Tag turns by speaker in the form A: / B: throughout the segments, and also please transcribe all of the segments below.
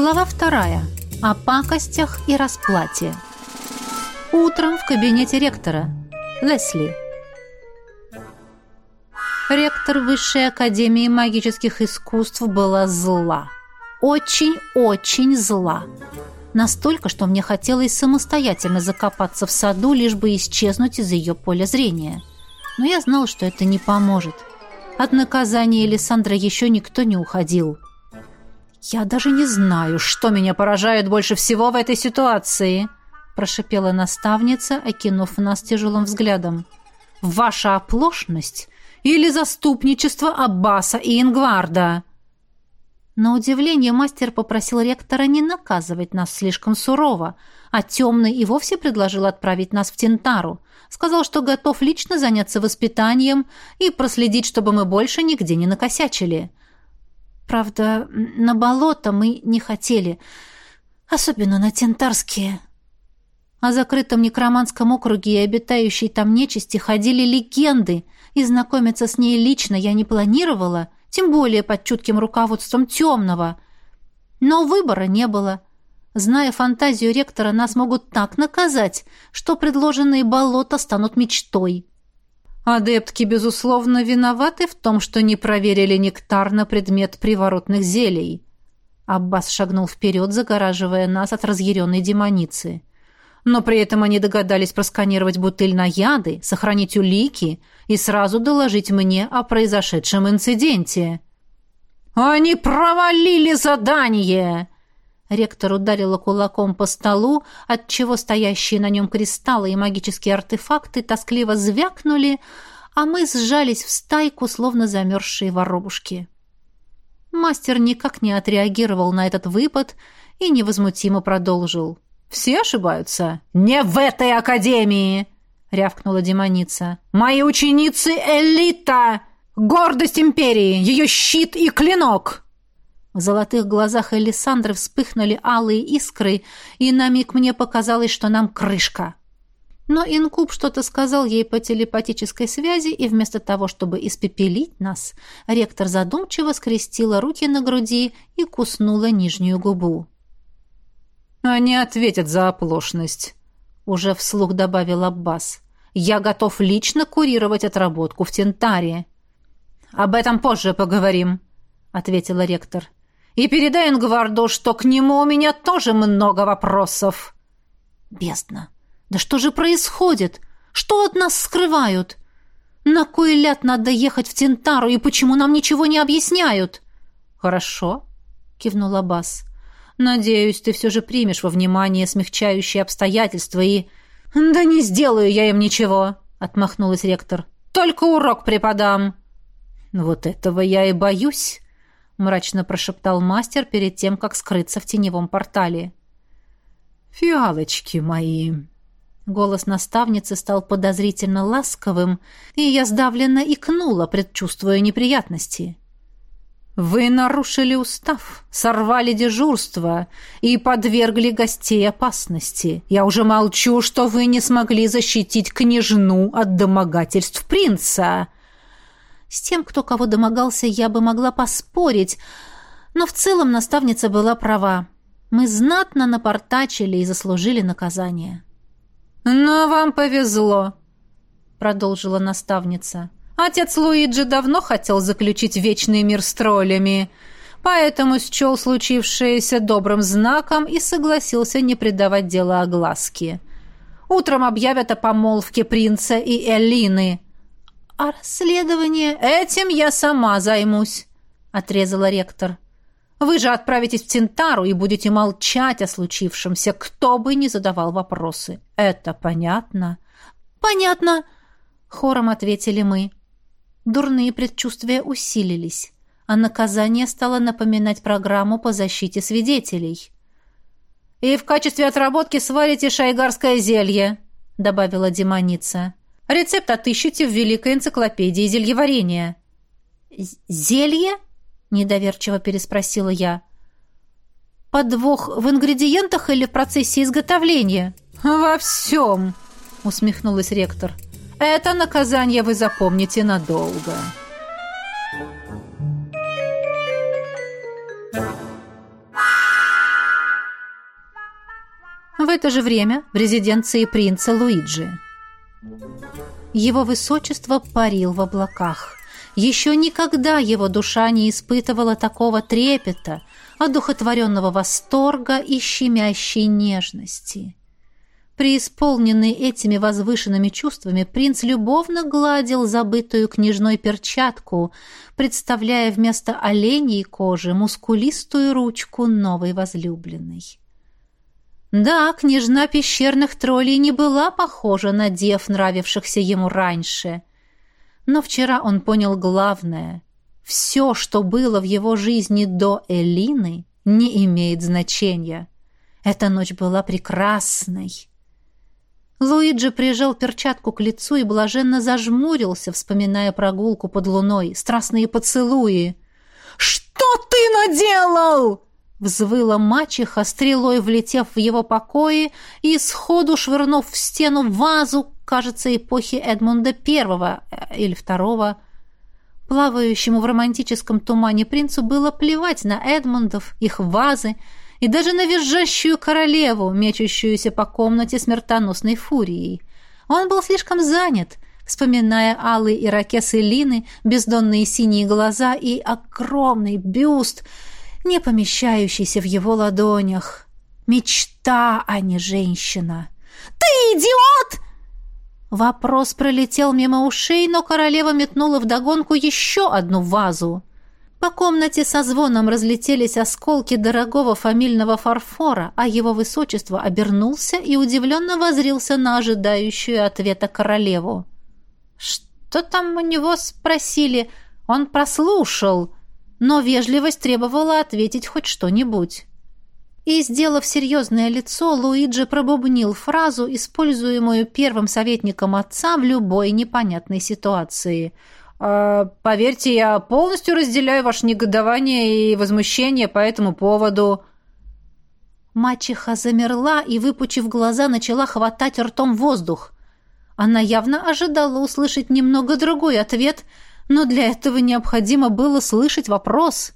A: Глава вторая. О пакостях и расплате. Утром в кабинете ректора. Лесли. Ректор Высшей Академии магических искусств была зла. Очень-очень зла. Настолько, что мне хотелось самостоятельно закопаться в саду, лишь бы исчезнуть из ее поля зрения. Но я знал, что это не поможет. От наказания Элисандра еще никто не уходил. «Я даже не знаю, что меня поражает больше всего в этой ситуации», прошипела наставница, окинув нас тяжелым взглядом. «Ваша оплошность или заступничество Аббаса и Ингварда?» На удивление мастер попросил ректора не наказывать нас слишком сурово, а темный и вовсе предложил отправить нас в Тентару. Сказал, что готов лично заняться воспитанием и проследить, чтобы мы больше нигде не накосячили. Правда, на болото мы не хотели, особенно на Тентарские. О закрытом некроманском округе и обитающей там нечисти ходили легенды, и знакомиться с ней лично я не планировала, тем более под чутким руководством темного. Но выбора не было. Зная фантазию ректора, нас могут так наказать, что предложенные болота станут мечтой. Адептки, безусловно, виноваты в том, что не проверили нектар на предмет приворотных зелий. Аббас шагнул вперед, загораживая нас от разъяренной демоницы. Но при этом они догадались просканировать бутыль на яды, сохранить улики и сразу доложить мне о произошедшем инциденте. «Они провалили задание!» Ректор ударила кулаком по столу, отчего стоящие на нем кристаллы и магические артефакты тоскливо звякнули, а мы сжались в стайку, словно замерзшие воробушки. Мастер никак не отреагировал на этот выпад и невозмутимо продолжил. «Все ошибаются?» «Не в этой академии!» — рявкнула демоница. «Мои ученицы — элита! Гордость империи! Ее щит и клинок!» В золотых глазах Элисандры вспыхнули алые искры, и на миг мне показалось, что нам крышка. Но инкуб что-то сказал ей по телепатической связи, и вместо того, чтобы испепелить нас, ректор задумчиво скрестила руки на груди и куснула нижнюю губу. «Они ответят за оплошность», — уже вслух добавил Аббас. «Я готов лично курировать отработку в Тентаре». «Об этом позже поговорим», — ответила ректор. И передай Ингварду, что к нему у меня тоже много вопросов. Бездна. Да что же происходит? Что от нас скрывают? На кой ляд надо ехать в Тентару, и почему нам ничего не объясняют? Хорошо, кивнула Бас. Надеюсь, ты все же примешь во внимание смягчающие обстоятельства и... Да не сделаю я им ничего, отмахнулась ректор. Только урок преподам. Вот этого я и боюсь, мрачно прошептал мастер перед тем, как скрыться в теневом портале. «Фиалочки мои!» Голос наставницы стал подозрительно ласковым, и я сдавленно икнула, предчувствуя неприятности. «Вы нарушили устав, сорвали дежурство и подвергли гостей опасности. Я уже молчу, что вы не смогли защитить княжну от домогательств принца. С тем, кто кого домогался, я бы могла поспорить, но в целом наставница была права. Мы знатно напортачили и заслужили наказание. «Но вам повезло», — продолжила наставница. «Отец Луиджи давно хотел заключить вечный мир с троллями, поэтому счел случившееся добрым знаком и согласился не придавать дело огласке. Утром объявят о помолвке принца и Элины. «А расследование? Этим я сама займусь», — отрезала ректор. «Вы же отправитесь в Тинтару и будете молчать о случившемся, кто бы ни задавал вопросы. Это понятно?» «Понятно», — хором ответили мы. Дурные предчувствия усилились, а наказание стало напоминать программу по защите свидетелей. «И в качестве отработки сварите шайгарское зелье», — добавила демоница. Рецепт отыщите в Великой энциклопедии зельеварения». «Зелье?» — недоверчиво переспросила я. «Подвох в ингредиентах или в процессе изготовления?» «Во всем», — усмехнулась ректор. «Это наказание вы запомните надолго». это же время в резиденции принца Луиджи. Его высочество парил в облаках. Еще никогда его душа не испытывала такого трепета, одухотворенного восторга и щемящей нежности. Преисполненный этими возвышенными чувствами, принц любовно гладил забытую княжной перчатку, представляя вместо оленей кожи мускулистую ручку новой возлюбленной. Да, княжна пещерных троллей не была похожа на дев, нравившихся ему раньше. Но вчера он понял главное. Все, что было в его жизни до Элины, не имеет значения. Эта ночь была прекрасной. Луиджи прижал перчатку к лицу и блаженно зажмурился, вспоминая прогулку под луной, страстные поцелуи. «Что ты наделал?» Взвыла мачеха, стрелой влетев в его покои и сходу швырнув в стену вазу, кажется, эпохи Эдмунда I э, или II. Плавающему в романтическом тумане принцу было плевать на Эдмундов, их вазы и даже на визжащую королеву, мечущуюся по комнате смертоносной фурией. Он был слишком занят, вспоминая алые ирокесы Лины, бездонные синие глаза и огромный бюст — не помещающийся в его ладонях. Мечта, а не женщина. «Ты идиот!» Вопрос пролетел мимо ушей, но королева метнула вдогонку еще одну вазу. По комнате со звоном разлетелись осколки дорогого фамильного фарфора, а его высочество обернулся и удивленно возрился на ожидающую ответа королеву. «Что там у него спросили? Он прослушал!» Но вежливость требовала ответить хоть что-нибудь. И, сделав серьезное лицо, Луиджи пробубнил фразу, используемую первым советником отца в любой непонятной ситуации. «Э, «Поверьте, я полностью разделяю ваше негодование и возмущение по этому поводу». Мачеха замерла и, выпучив глаза, начала хватать ртом воздух. Она явно ожидала услышать немного другой ответ — но для этого необходимо было слышать вопрос.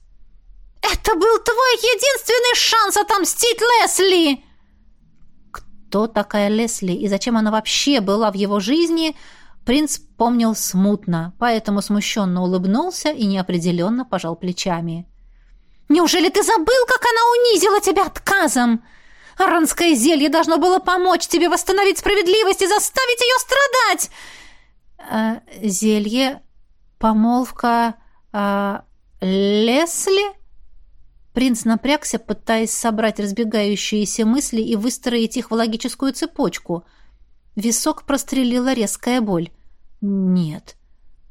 A: «Это был твой единственный шанс отомстить Лесли!» Кто такая Лесли и зачем она вообще была в его жизни, принц помнил смутно, поэтому смущенно улыбнулся и неопределенно пожал плечами. «Неужели ты забыл, как она унизила тебя отказом? Аранское зелье должно было помочь тебе восстановить справедливость и заставить ее страдать!» «Э, «Зелье «Помолвка... А, Лесли?» Принц напрягся, пытаясь собрать разбегающиеся мысли и выстроить их в логическую цепочку. Висок прострелила резкая боль. «Нет.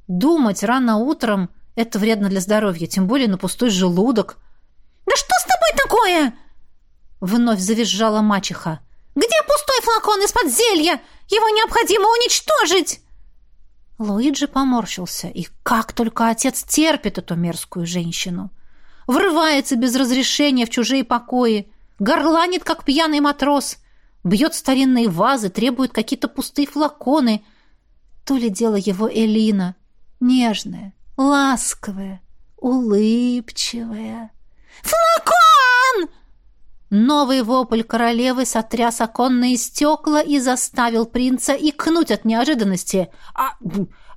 A: Думать рано утром — это вредно для здоровья, тем более на пустой желудок». «Да что с тобой такое?» Вновь завизжала мачеха. «Где пустой флакон из-под зелья? Его необходимо уничтожить!» Луиджи поморщился. И как только отец терпит эту мерзкую женщину. Врывается без разрешения в чужие покои, горланит, как пьяный матрос, бьет старинные вазы, требует какие-то пустые флаконы. То ли дело его Элина, нежная, ласковая, улыбчивая. «Флакон!» Новый вопль королевы сотряс оконные стекла и заставил принца икнуть от неожиданности. «А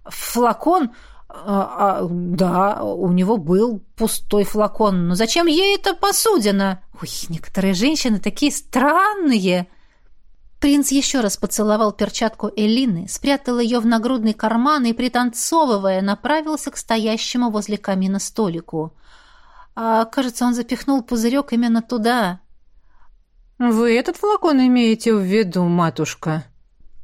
A: флакон...» а, а, «Да, у него был пустой флакон. Но зачем ей эта посудина?» «Ой, некоторые женщины такие странные!» Принц еще раз поцеловал перчатку Элины, спрятал ее в нагрудный карман и, пританцовывая, направился к стоящему возле камина столику. А, кажется, он запихнул пузырек именно туда.
B: «Вы этот флакон имеете в виду, матушка?»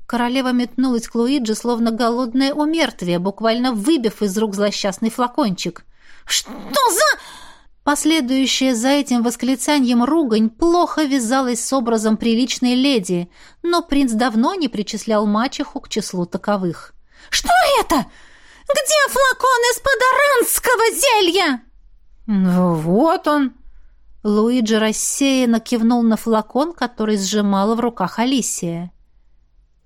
A: Королева метнулась к Луиджи, словно голодное умертвие, буквально выбив из рук злосчастный флакончик. «Что за...» Последующая за этим восклицанием ругань плохо вязалась с образом приличной леди, но принц давно не причислял мачеху к числу таковых. «Что это? Где флакон из-под аранского зелья?»
B: «Вот он»,
A: Луиджи рассеянно кивнул на флакон, который сжимала в руках Алисия.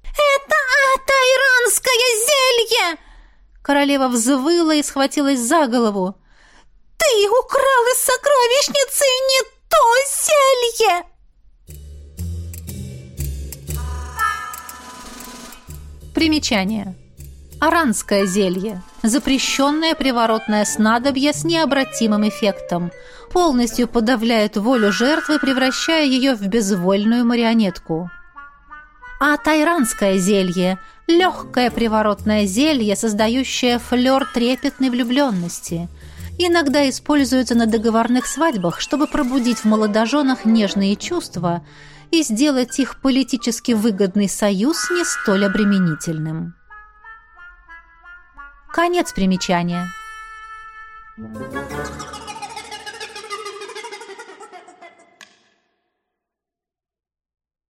A: «Это атайранское зелье!» Королева взвыла и схватилась за голову. «Ты украл из сокровищницы не то зелье!» Примечание. Аранское зелье. Запрещенное приворотное снадобье с необратимым эффектом. Полностью подавляет волю жертвы, превращая ее в безвольную марионетку. А тайранское зелье – легкое приворотное зелье, создающее флер трепетной влюбленности. Иногда используется на договорных свадьбах, чтобы пробудить в молодоженах нежные чувства и сделать их политически выгодный союз не столь обременительным. Конец примечания.